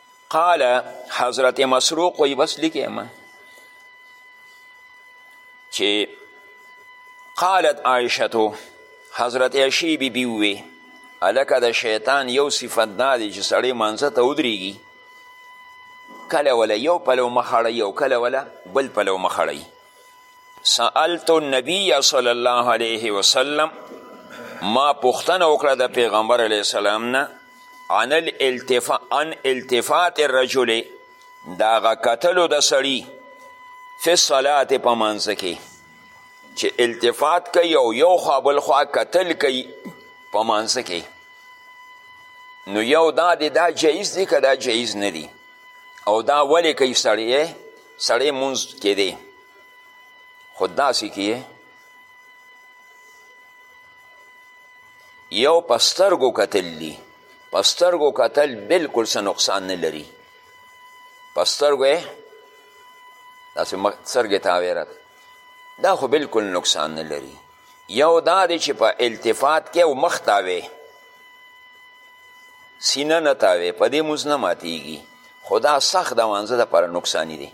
قال حضرت مسروق وی بس لیکه ما چې قالت عائشتو حضرت عشی بی بی وی الکه د شیطان یو صفت دا دی چې سړی مانځه ته ودرېږي کله ولا یو پلو مخړی او کله ولا بل پلو مخړی سألت النبی صلی الله علیه وسلم ما پوښتنه وکړه د پیغمبر علیه السلام نه عن الالتفا عن التفات الرجل د هغه کتلو د سړي فی الصلات په منځ کې چې التفات کوي او یو خوا بل خوا کتل کوي په منځ کې نو یو دا دی دا جایز دی که دا جایز نه دی او دا ولې کوي سړی سړی مونځ کې دی خو داسې کې یو په سترګو کتل دي په سترګو کتل بلکل څه نقصان نه لري په سترګو یې داسې سترګې تاویره دا خو بلکل نقصان نه لري یو دا دی چې په التفات کې او مخ تاوې سینه نه تاوې په دې مونځ نه ماتیږي خو دا سخت د مانځه دپاره نقصاني دی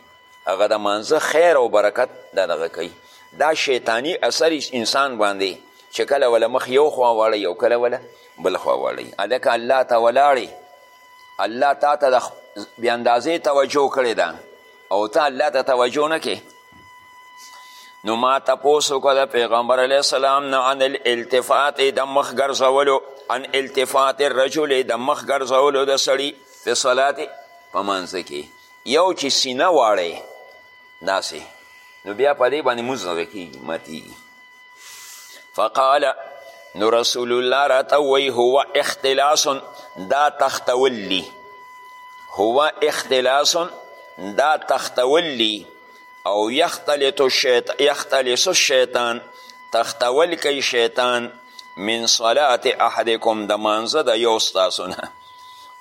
هغه د مانځه خیر او برکت دا دغه کوي دا شیطانی اثر انسان باندې چې کله ولا مخ یو خوا واړی یو کله ولا بل خوا واړی الکه الله ته ولاړې الله تا ته د بې اندازې توجه کړې ده او ته الله ته توجه نه کې نو ما تپوس وکړه د پیغمبر علیه السلام نه عن الالتفات د مخ ګرځولو عن التفات الرجل د مخ ګرځولو د سړي په صلات په منځ کې یو چې سینه واړی داسې نو بیا په دې باندې مونځ نه کېږي ماتېږي فقال نو رسول الله راته وی هو اختلاس دا تختول لی هو اختلاس دا تختول لی او یختلط الشیط... یختلص الشیطان تختول کوي شیطان من صلات احدکم د مانزه د یو ستاسو نه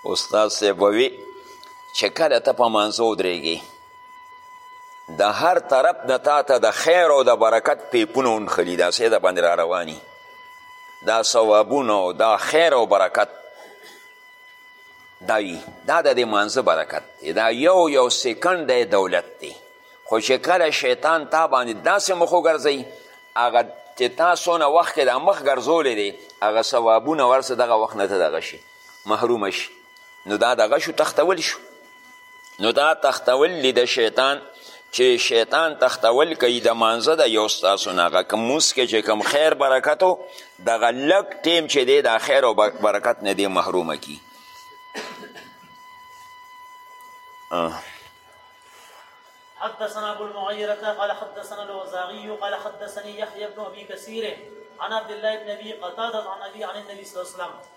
استاد صاحب ووي چې کله ته په مانزه ودرېږي د هر طرف نه تا ته د خیر او د برکت پیپونه ونښلي داسې د باندې را رواني دا ثوابونه او دا خیر او برکت دا وي دا د دې مانځه برکت دی دا یو یو سیکنډ دی دولت دی خو چې کله شیطان تا باندې داسې مخ وګرځوي هغه چې تا څونه وخت کې دا مخ ګرځولی دی هغه ثوابونه ورسه دغه وخت نه ته دغه شي محروم شي نو دا دغه شو تختول شو نو دا تختول لی د شیطان چې شیطان تختول کوي د مانزه د یو ستاسو نه هغه کوم موس کې چې کوم خیر برکت و دغه لږ ټیم چې دی دا خیر او برکت نه دی محرومه کی حدثنا ابو المعيرة قال حدثنا الوزاغي قال حدثني يحيى بن ابي كثير عن عبد الله بن ابي قتادة عن ابي عن النبي صلى الله عليه وسلم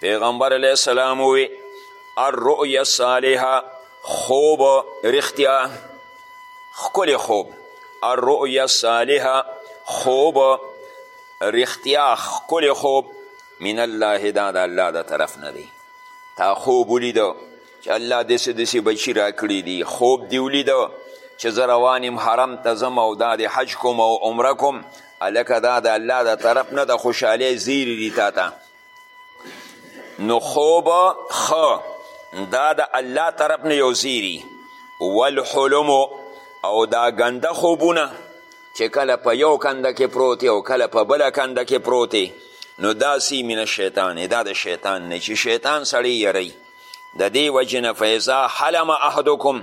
پیغمبر علیه السلام ووی الرؤیا الصالحه خوب رښتیا ښکلی خوب الرؤیا الصالحه خوب رښتیا ښکلی خوب من الله دا د الله د طرف نه دی تا خوب ولیده چې الله داسې داسې بچي راکړي دي خوب دې ولیده چې زه روان یم حرم ته ځم او دا د حج کوم او عمره کوم هلکه دا د الله د طرف نه د خوشحالۍ زیري دي تا ته نو خوب خو دا د الله طرف نه یو زیری والحلم او دا ګنده خوبونه چې کله په یو کنده کې پروت او کله په بله کنده کې پروت نو دا سی من الشیطان دا د شیطان نه چې شیطان سړی یری د دې وجې نه فیضا حلم احدکم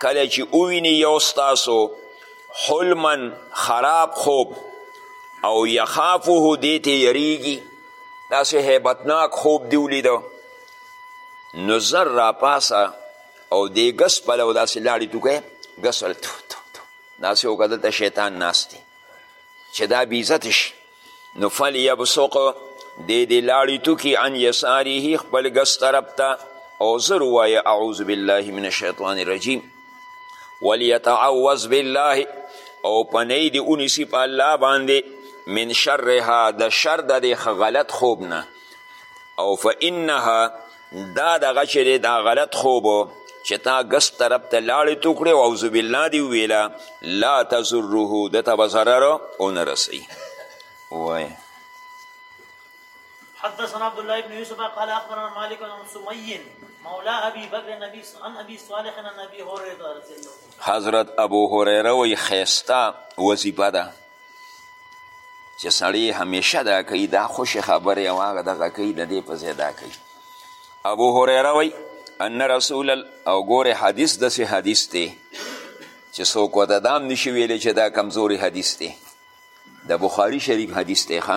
کله چې وویني یو ستاسو حلما خراب خوب او یخافه دې ته یریږي داسې هیبتناک خوب دې ولیده نو زر راپاسه او دې ګس پله او داسې لاړې توکه ګس داسې وکړه دلته شیطان ناست دی چې دا بې عزته شي نو فلیبسق دی دی لاړی توکی عن یساره خپل ګس طرف ته او زر وایه اعوذ بالله من الشیطان الرجیم ولیتعوذ بالله او پنی دی اونیسی په الله باندې من شرها د شر د دی غلط خوب نه او فانها دا دغه چې دی دا غلط خوب چې تا ګس طرف ته لاړې تو کړې او اعوذ بالله دې وویله لا تضره ده ته به ضرر ونه رسوي ووایه حدثنا عبد الله بن يوسف قال اخبرنا مالك عن سمي مولى ابي بكر النبي عن ابي صالح عن ابي هريره رضي الله حضرت ابو هريره وي خيستا وظيفه ده چې سړی همیشه دا کوي دا خوشې خبرې او هغه دغه کوي د دې په ځای دا کوي ابو هریره وایي ان رسول او ګورې حدیث داسې حدیث دی چې څوک ورته دا هم نشي ویلی چې دا کمزوري حدیث دی د بخاري شریف حدیث دی ښه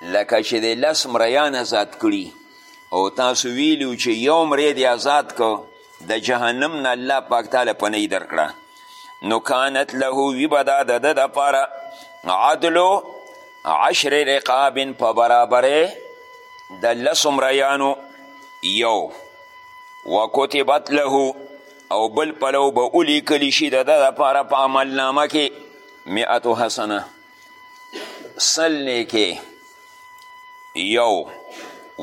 لکه چې د لس مریان ازاد کړي او تاسو ویلو چې یو مری دی آزاد کو د جهنم نه الله پاک تعالی پنۍ درکړه نو کانت له وی به دا د ده دپاره عدلو عشر رقاب په برابرې د لسو مریانو یو وکتبت له او بل پلو به ولیکل شي د ده دپاره په عملنامه کې مئتو حسنه سل نیکې یو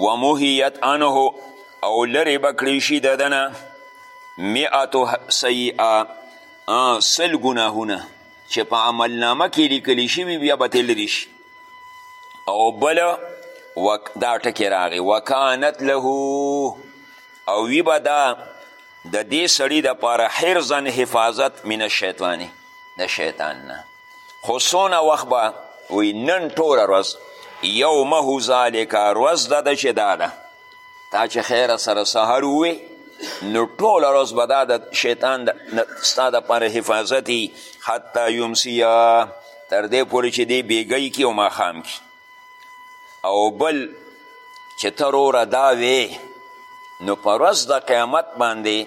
ومهیت انه او لرې به کړی شي د دنه مئتو سیئه سل ګناهونه چې په عملنامه کې لیکلی شوي بیا به ترې لرې شي او بل دا ټکی راغی وکانت له او وی به دا د دې سړي دپاره حرزن حفاظت من الشیطانې د شیطان نه خو څونه وخت به وی نن ټوله ورځ یومه ذالک ورځ د ده چې دا ده تا چې خیره سره سهار ووې نو ټوله ورځ به دا د شیطان ستا دپاره حفاظت وي حتی یمسیه تر دې پورې چې دی بیګی کي او ماښام کي او بل چې ته روره دا وې نو په ورځ د قیامت باندې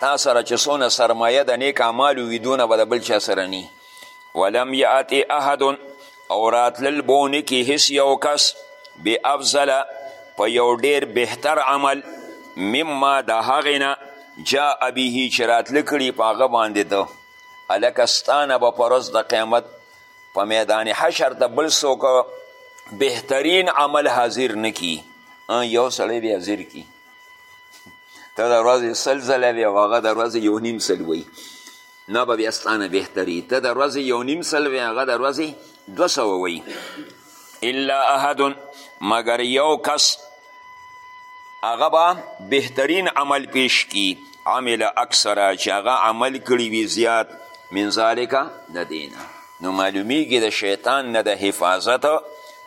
تا سره چې څونه سرمایه د نیک اعمالو وي دونه به د بل چا سره نی ولم یات احد او راتلل به ونکړي هیڅ یو کس بافضله په یو ډیر بهتر عمل مما د هغې نه جا به چې راتله کړي په هغه باندې ته هلکه ستانه به په ورځ د قیامت په میدان حشر ته بل څوک بهترین عمل حاضر نکی یو سړی بیا حاضر کی ته د ورځې سل ځله وي او هغه د ورځې یو نیم سل وي نه به بیا ستانه بهتري ته د ورځې یو نیم سل وي هغه د ورځې دوه سوه وي الا احد مګر یو کس هغه به بهترین عمل پیش کی عمل اکثره چې هغه عمل کړی وي زیات من ذالکه د دینه نو معلومیږي د شیطان نه د حفاظت